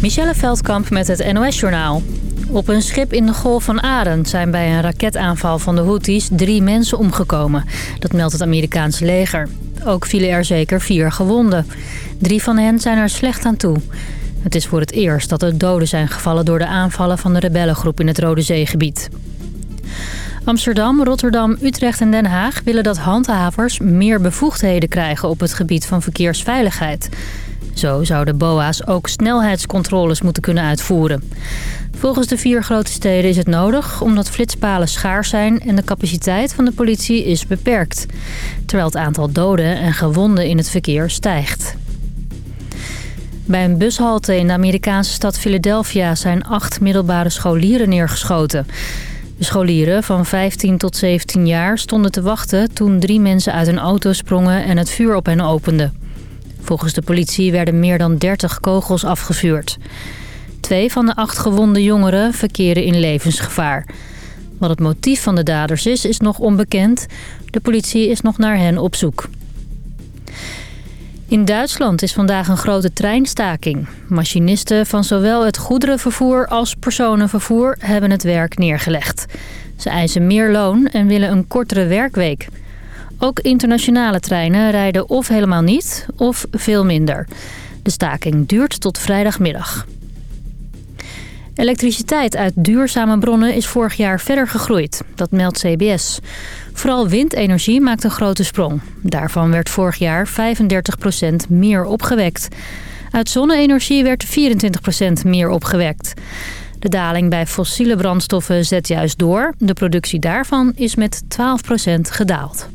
Michelle Veldkamp met het NOS-journaal. Op een schip in de Golf van Aden zijn bij een raketaanval van de Houthis drie mensen omgekomen. Dat meldt het Amerikaanse leger. Ook vielen er zeker vier gewonden. Drie van hen zijn er slecht aan toe. Het is voor het eerst dat er doden zijn gevallen door de aanvallen van de rebellengroep in het Rode Zeegebied. Amsterdam, Rotterdam, Utrecht en Den Haag willen dat handhavers meer bevoegdheden krijgen op het gebied van verkeersveiligheid. Zo zouden BOA's ook snelheidscontroles moeten kunnen uitvoeren. Volgens de vier grote steden is het nodig omdat flitspalen schaars zijn en de capaciteit van de politie is beperkt. Terwijl het aantal doden en gewonden in het verkeer stijgt. Bij een bushalte in de Amerikaanse stad Philadelphia zijn acht middelbare scholieren neergeschoten. De scholieren van 15 tot 17 jaar stonden te wachten toen drie mensen uit een auto sprongen en het vuur op hen openden. Volgens de politie werden meer dan 30 kogels afgevuurd. Twee van de acht gewonde jongeren verkeren in levensgevaar. Wat het motief van de daders is, is nog onbekend. De politie is nog naar hen op zoek. In Duitsland is vandaag een grote treinstaking. Machinisten van zowel het goederenvervoer als personenvervoer hebben het werk neergelegd. Ze eisen meer loon en willen een kortere werkweek. Ook internationale treinen rijden of helemaal niet of veel minder. De staking duurt tot vrijdagmiddag. Elektriciteit uit duurzame bronnen is vorig jaar verder gegroeid. Dat meldt CBS. Vooral windenergie maakt een grote sprong. Daarvan werd vorig jaar 35% meer opgewekt. Uit zonne-energie werd 24% meer opgewekt. De daling bij fossiele brandstoffen zet juist door. De productie daarvan is met 12% gedaald.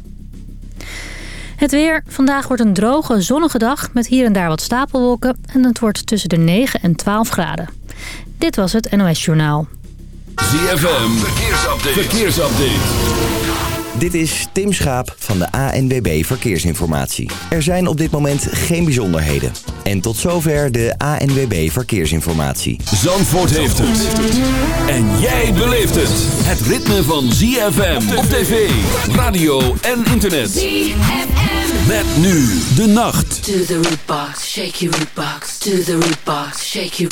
Het weer. Vandaag wordt een droge, zonnige dag met hier en daar wat stapelwolken. En het wordt tussen de 9 en 12 graden. Dit was het NOS Journaal. ZFM, verkeersupdate. Dit is Tim Schaap van de ANWB Verkeersinformatie. Er zijn op dit moment geen bijzonderheden. En tot zover de ANWB Verkeersinformatie. Zandvoort heeft het. En jij beleeft het. Het ritme van ZFM op tv, radio en internet. ZFM. Met nu de nacht. To the root box, shake your root box. To the root box, shake your...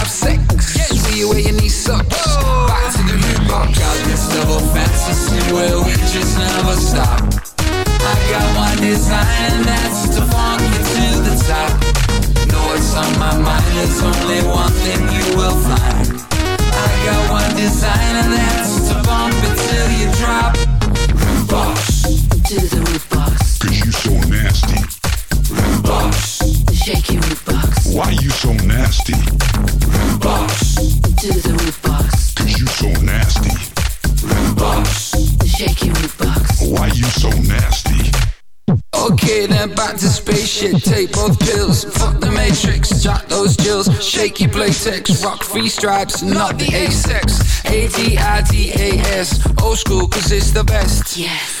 sex? See you where your knees suck. Back to the rudebox. Got this double fantasy where we just never stop. I got one design and that's to funk you to the top. Know what's on my mind, there's only one thing you will find. I got one design and that's to bump it till you drop. Rudebox, To the rudebox, Cause you so nasty. rudebox, shake your rudebox. Why you so nasty? rudebox, To the rudebox, Cause you so nasty. rudebox. shake your rudebox. Why you so nasty? Okay, then back to spaceship. Take both pills. Fuck the matrix. Jack those jills. Shaky playtex. Rock free stripes, not the A-sex. A-D-I-D-A-S. Old school, cause it's the best. Yes,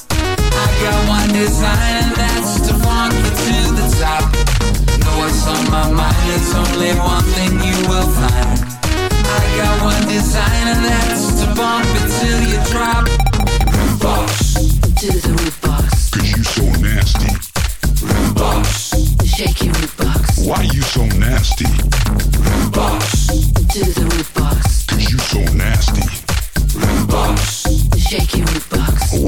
I got one design and that's to funk you to the top. Know what's on my mind, there's only one thing you will find. I got one design and that's to bump it till you drop. Rudebox, To the rudebox, Cause you so nasty. rudebox, shake your rudebox. Why you so nasty? rudebox, To the rudebox, Cause you so nasty. rudebox, shake your rudebox.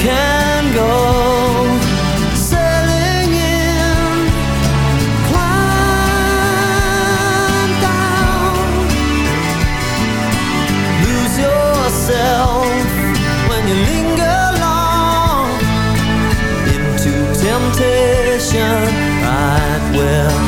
Can go sailing in, climb down, lose yourself when you linger long into temptation, right where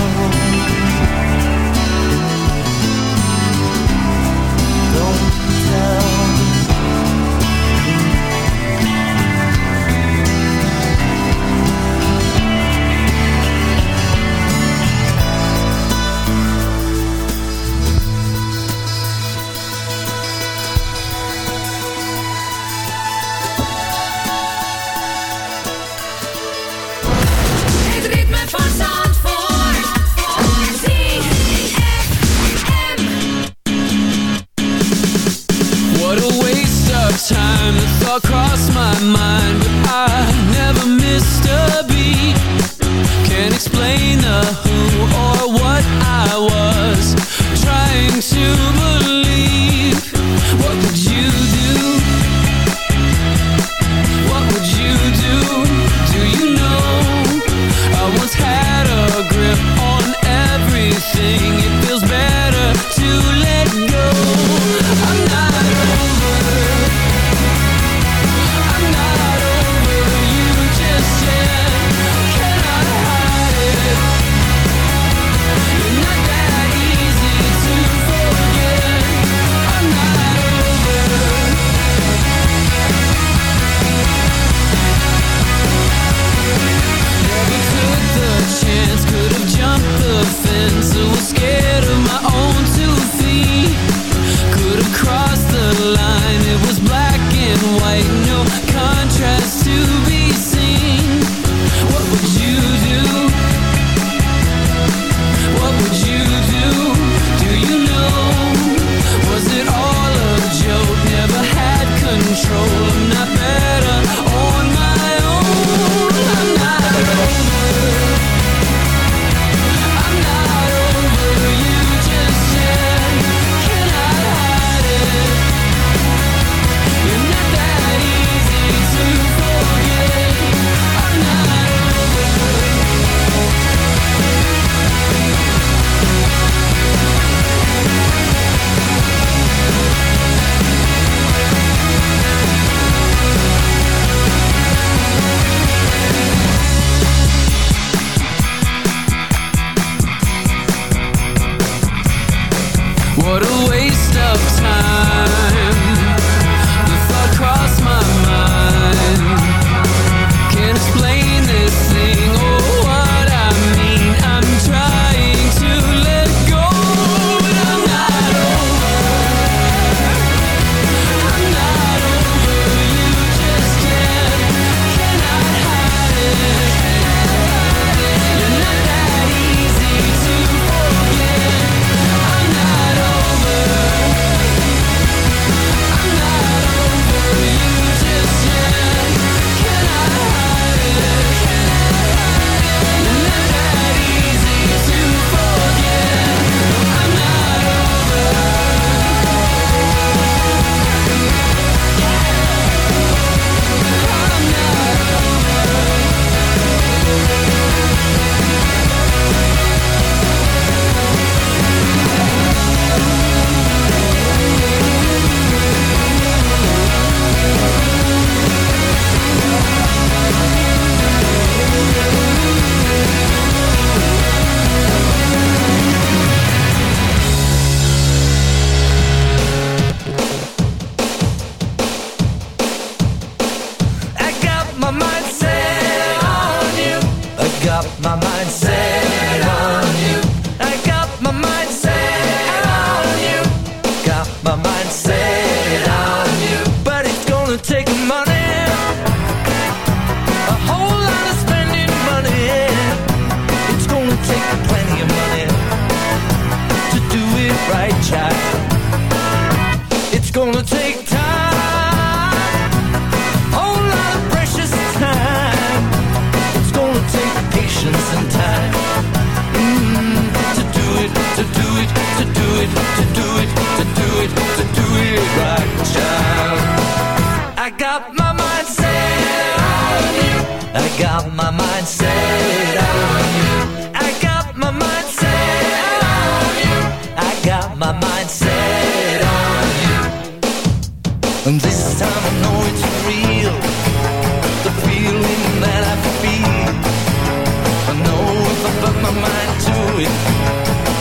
it.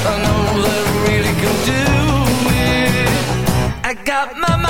I know they really can do it. I got my mind.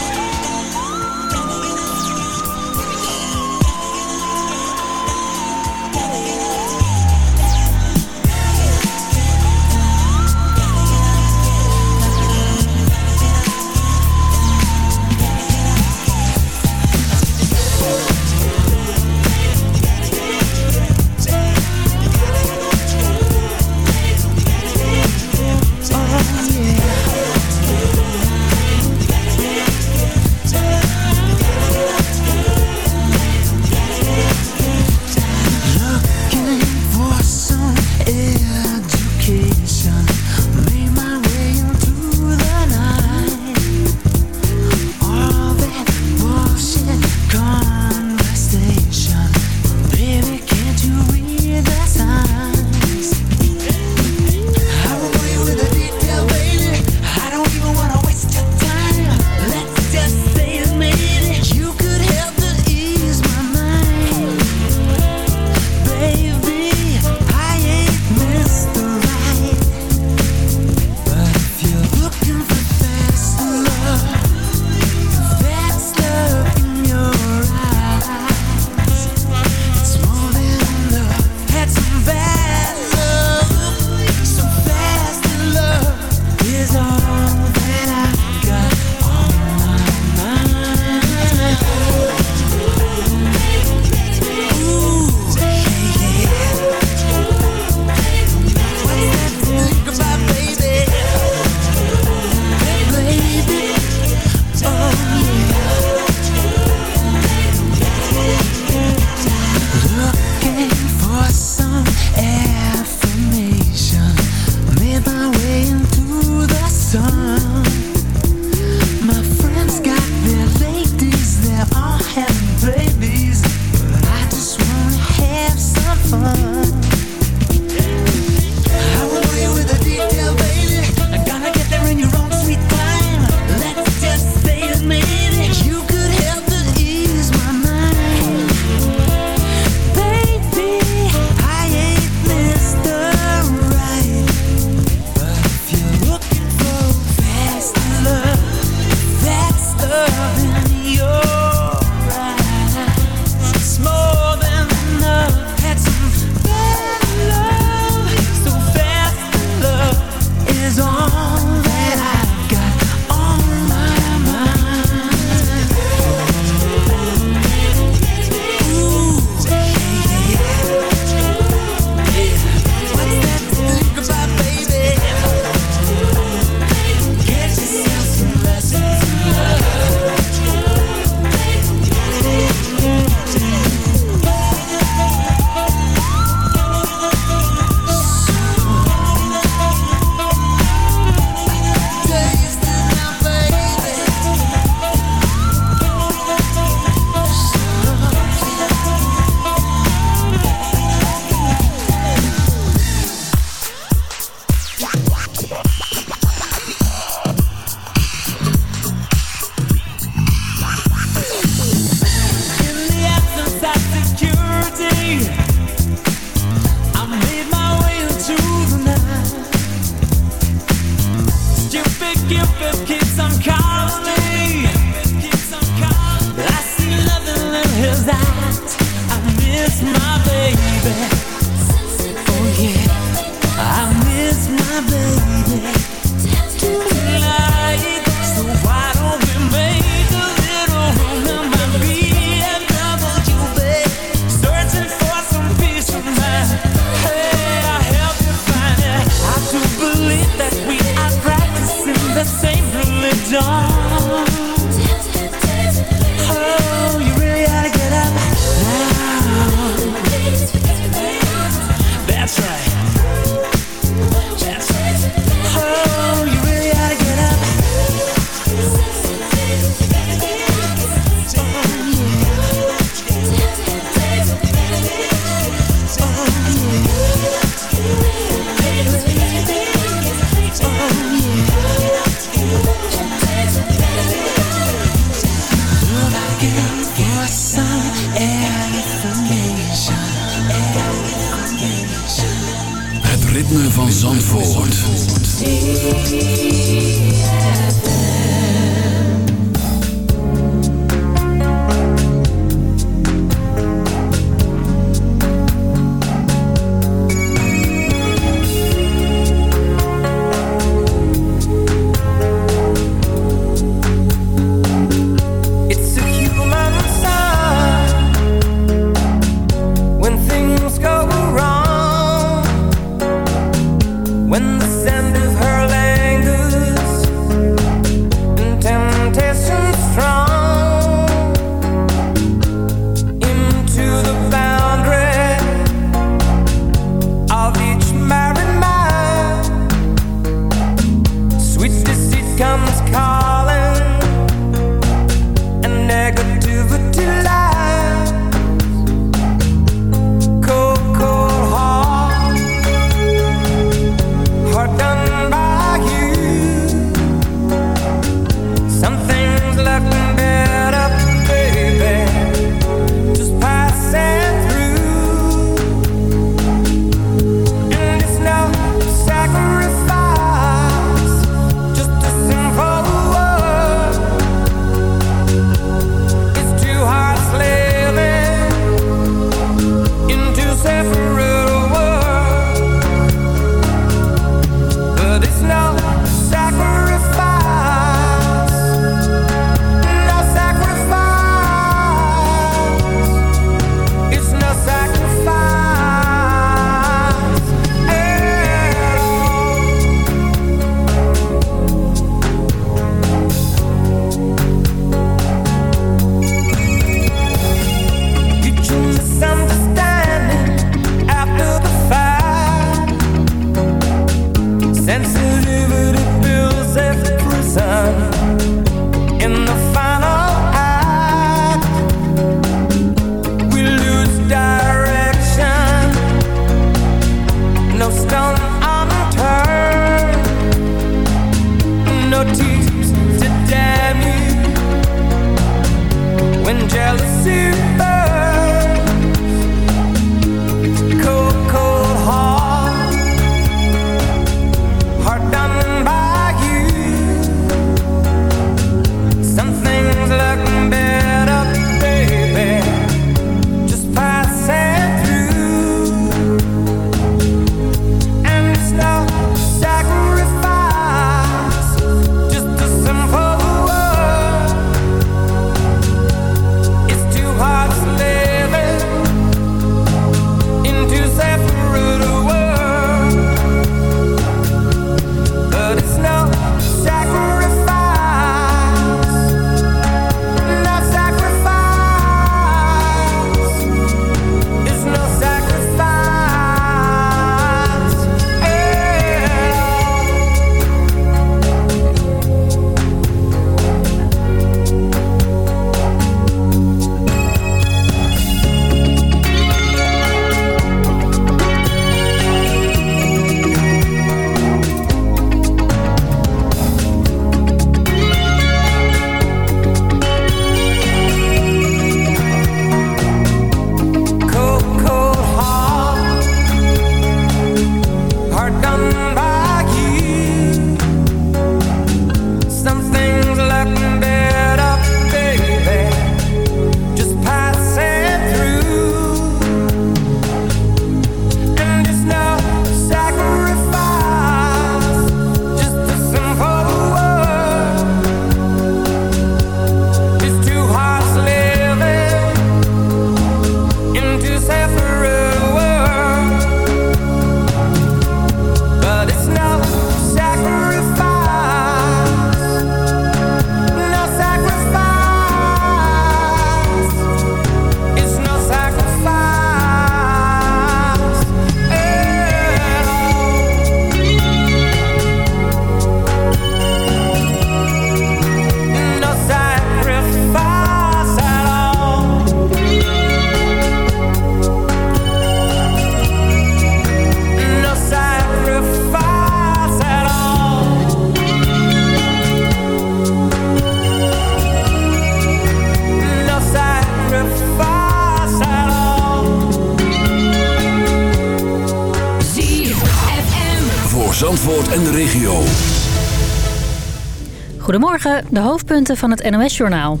De hoofdpunten van het NOS-journaal.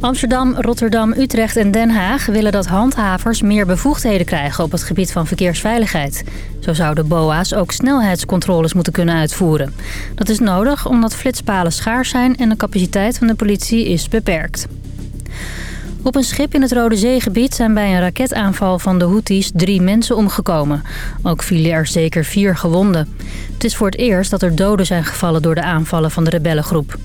Amsterdam, Rotterdam, Utrecht en Den Haag willen dat handhavers meer bevoegdheden krijgen op het gebied van verkeersveiligheid. Zo zouden BOA's ook snelheidscontroles moeten kunnen uitvoeren. Dat is nodig omdat flitspalen schaars zijn en de capaciteit van de politie is beperkt. Op een schip in het Rode Zeegebied zijn bij een raketaanval van de Houthis drie mensen omgekomen. Ook vielen er zeker vier gewonden. Het is voor het eerst dat er doden zijn gevallen door de aanvallen van de rebellengroep.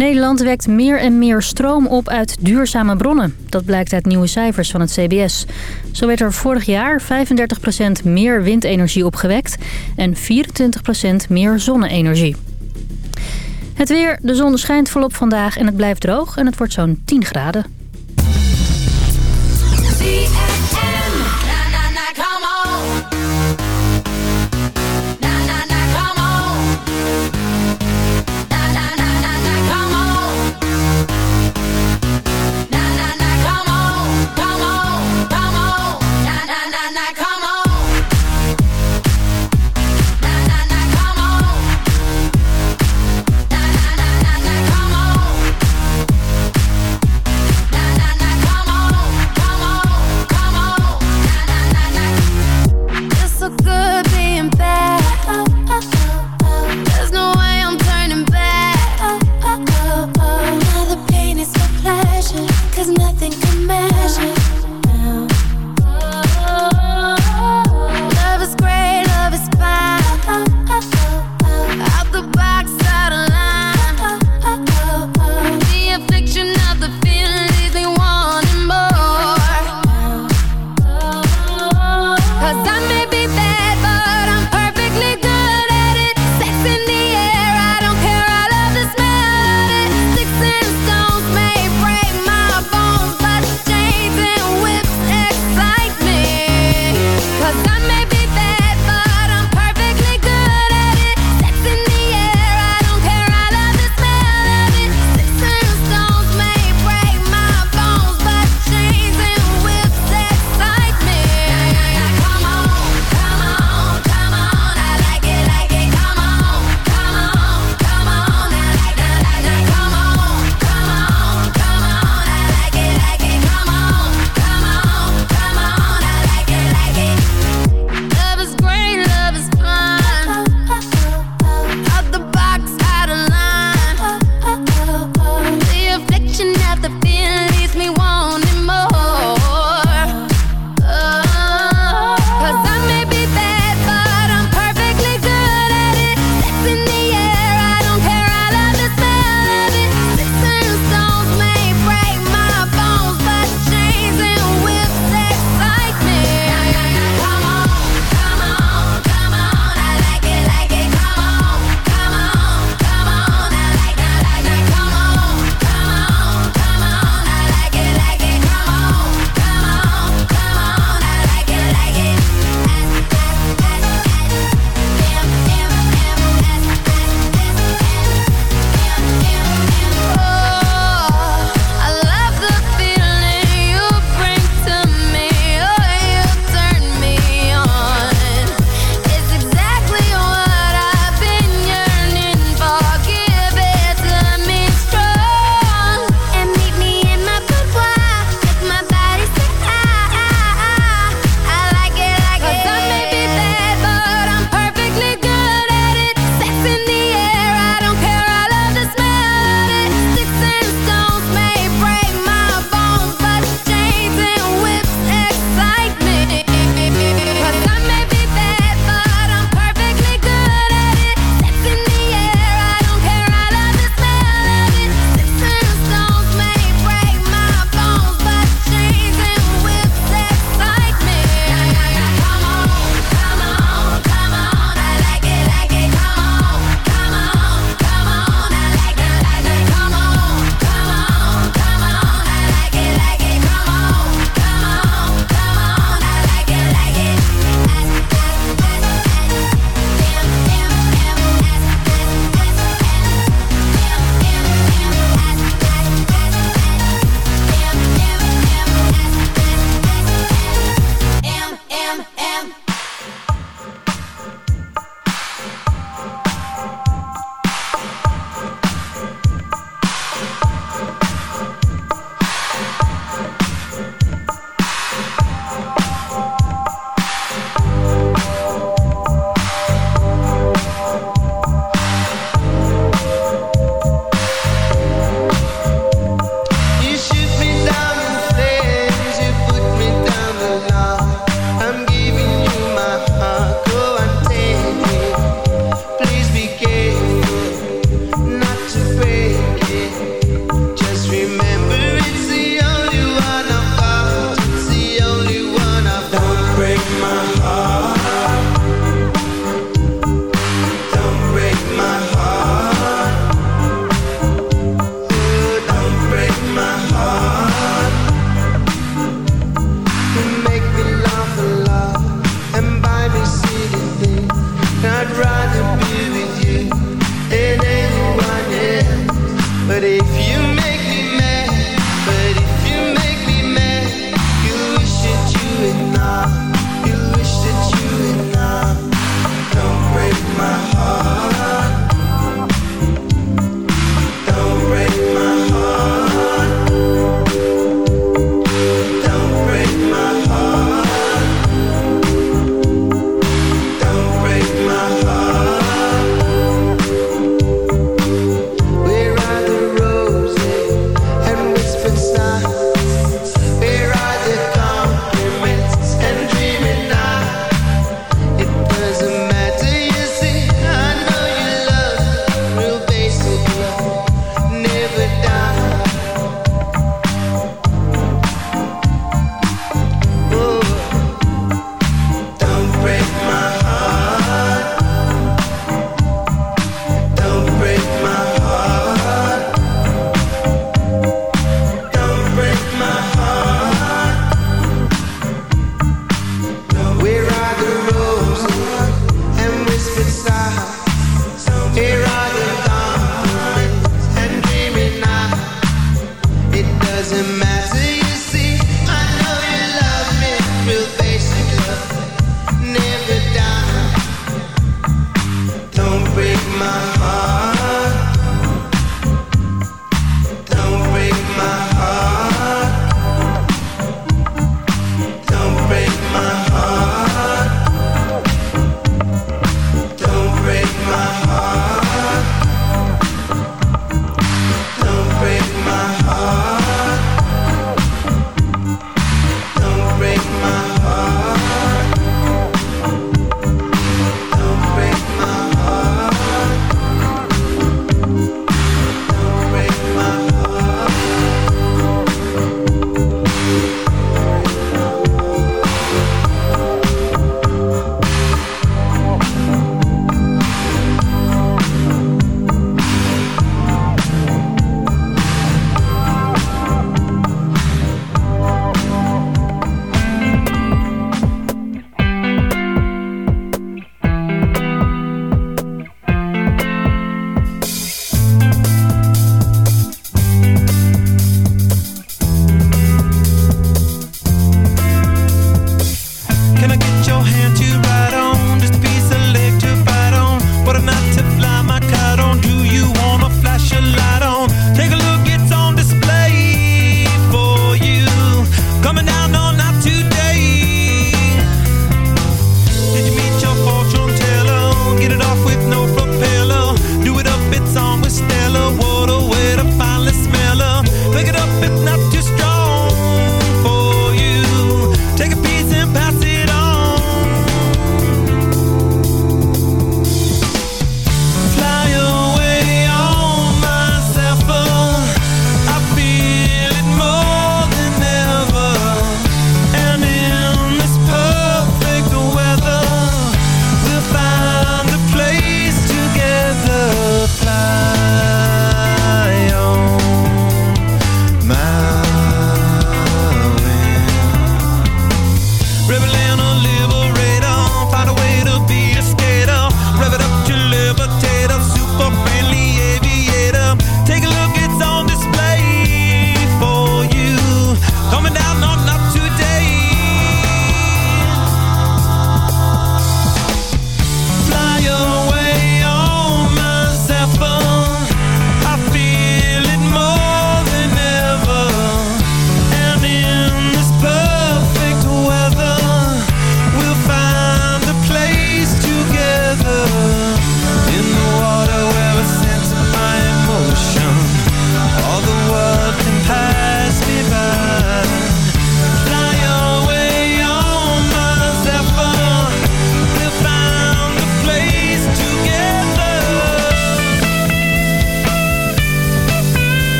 Nederland wekt meer en meer stroom op uit duurzame bronnen. Dat blijkt uit nieuwe cijfers van het CBS. Zo werd er vorig jaar 35% meer windenergie opgewekt en 24% meer zonne-energie. Het weer, de zon schijnt volop vandaag en het blijft droog en het wordt zo'n 10 graden.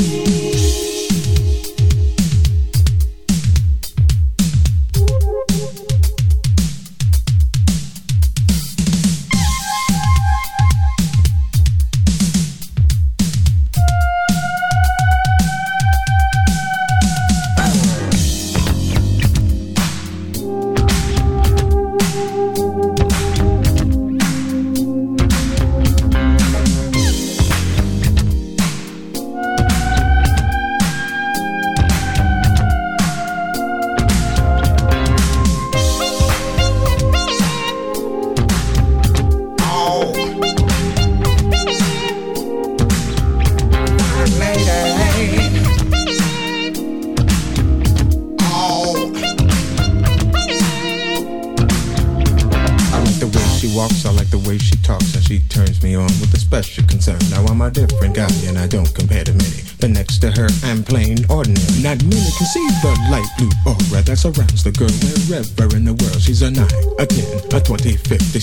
you.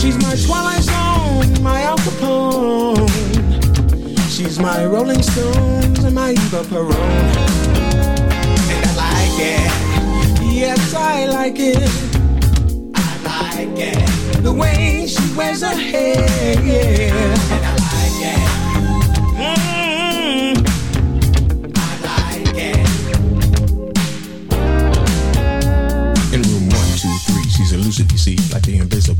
She's my Twilight Zone, my Al Capone. She's my Rolling Stones and my Eva Peron. And I like it. Yes, I like it I like it. The way she wears her hair. And I like it. Mm, I like it. In room one, two, three, she's elusive, you see, like the invisible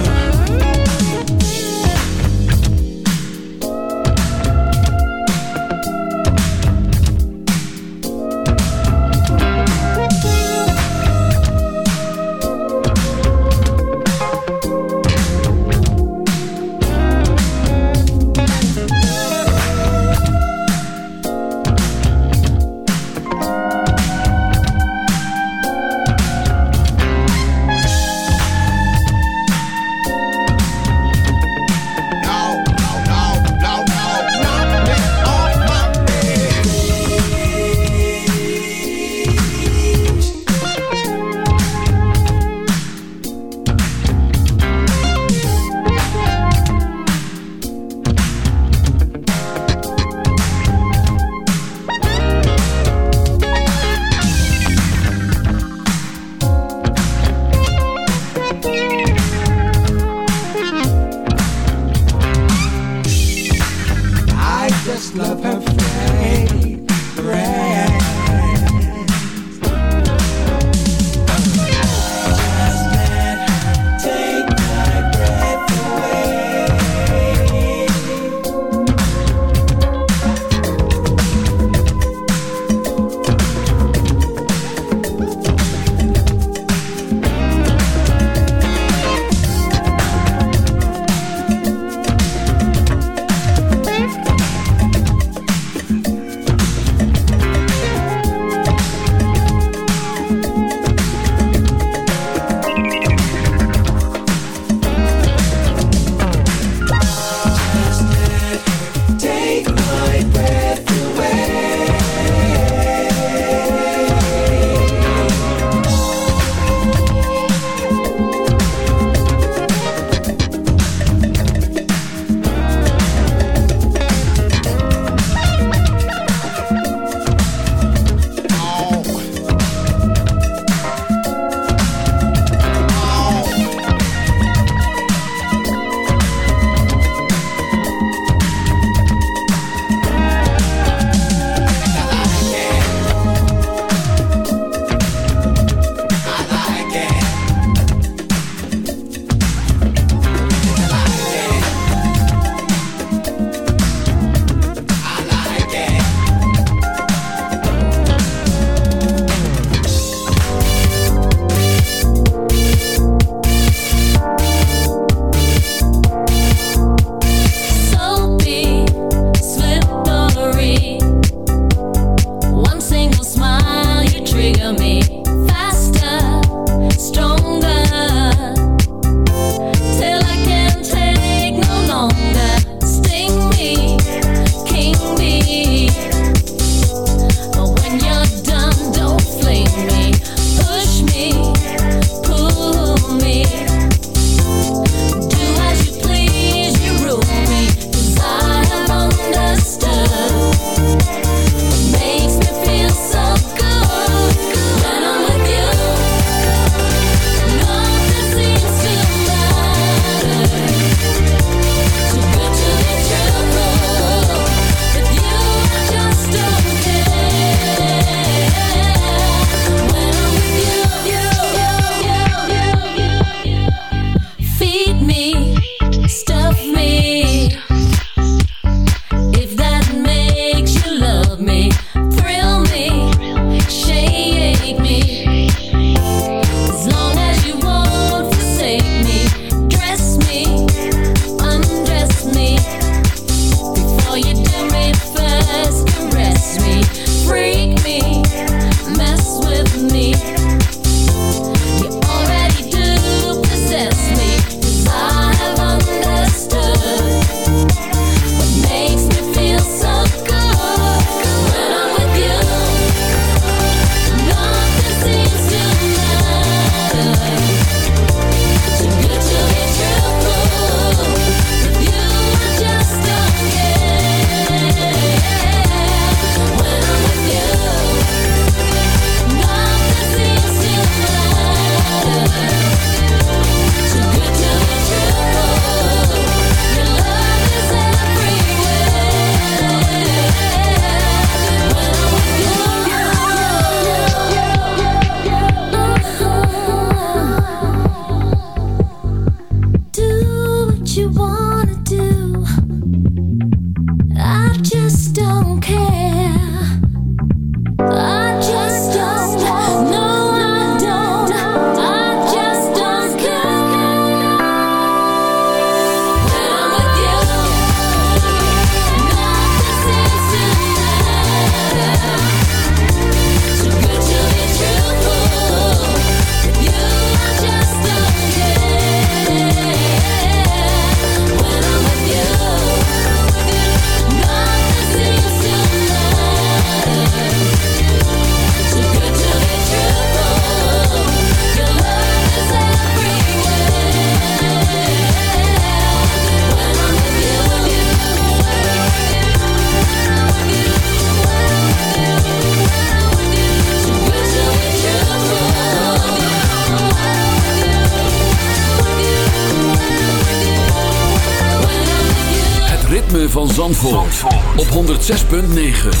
106.9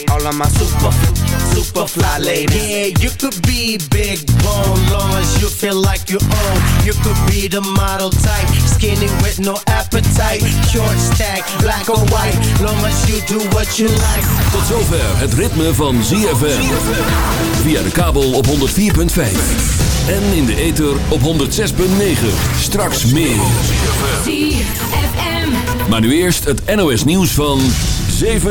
all of my super, super fly ladies. Yeah, you could be big bone, long as you feel like you own. You could be the model type, skinny with no appetite. Short stack, black or white, long as you do what you like. Tot zover het ritme van ZFM. Via de kabel op 104.5. En in de ether op 106.9. Straks meer. ZFM. Maar nu eerst het NOS nieuws van 7